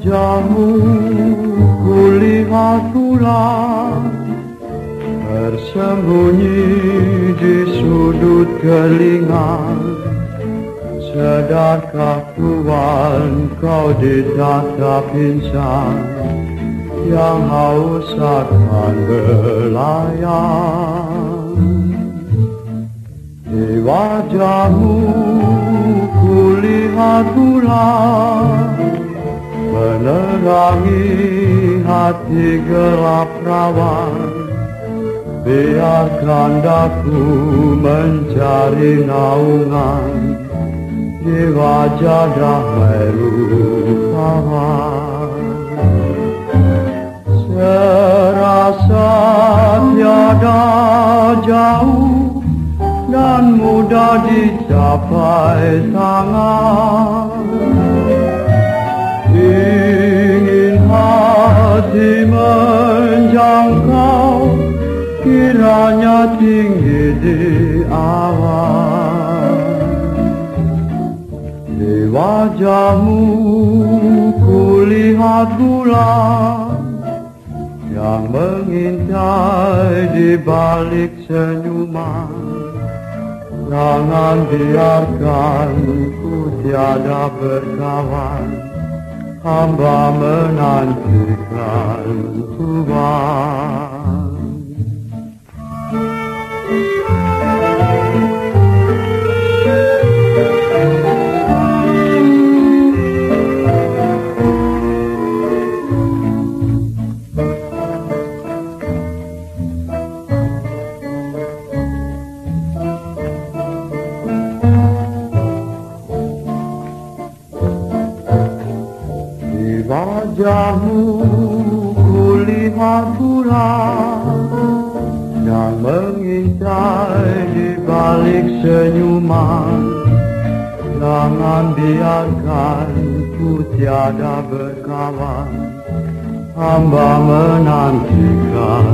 wajahmu kulihat pula Tersembunyi di sudut kelingan Sedarkah Tuhan kau ditata insan Yang haus akan berlayar Di wajahmu kulihat pula Menerangi hati gelap rawan. Biarkan daku mencari naungan. Di wajah damai kawan Serasa tiada jauh dan mudah dicapai tangan kiranya tinggi di awan. Di wajahmu kulihat bulan Yang mengintai di balik senyuman. Jangan biarkan ku tiada berkawan. Hamba menantikan Tuhan wajahmu kulihat bulan Yang mengintai di balik senyuman. Jangan biarkan ku tiada berkawan. Hamba menantikan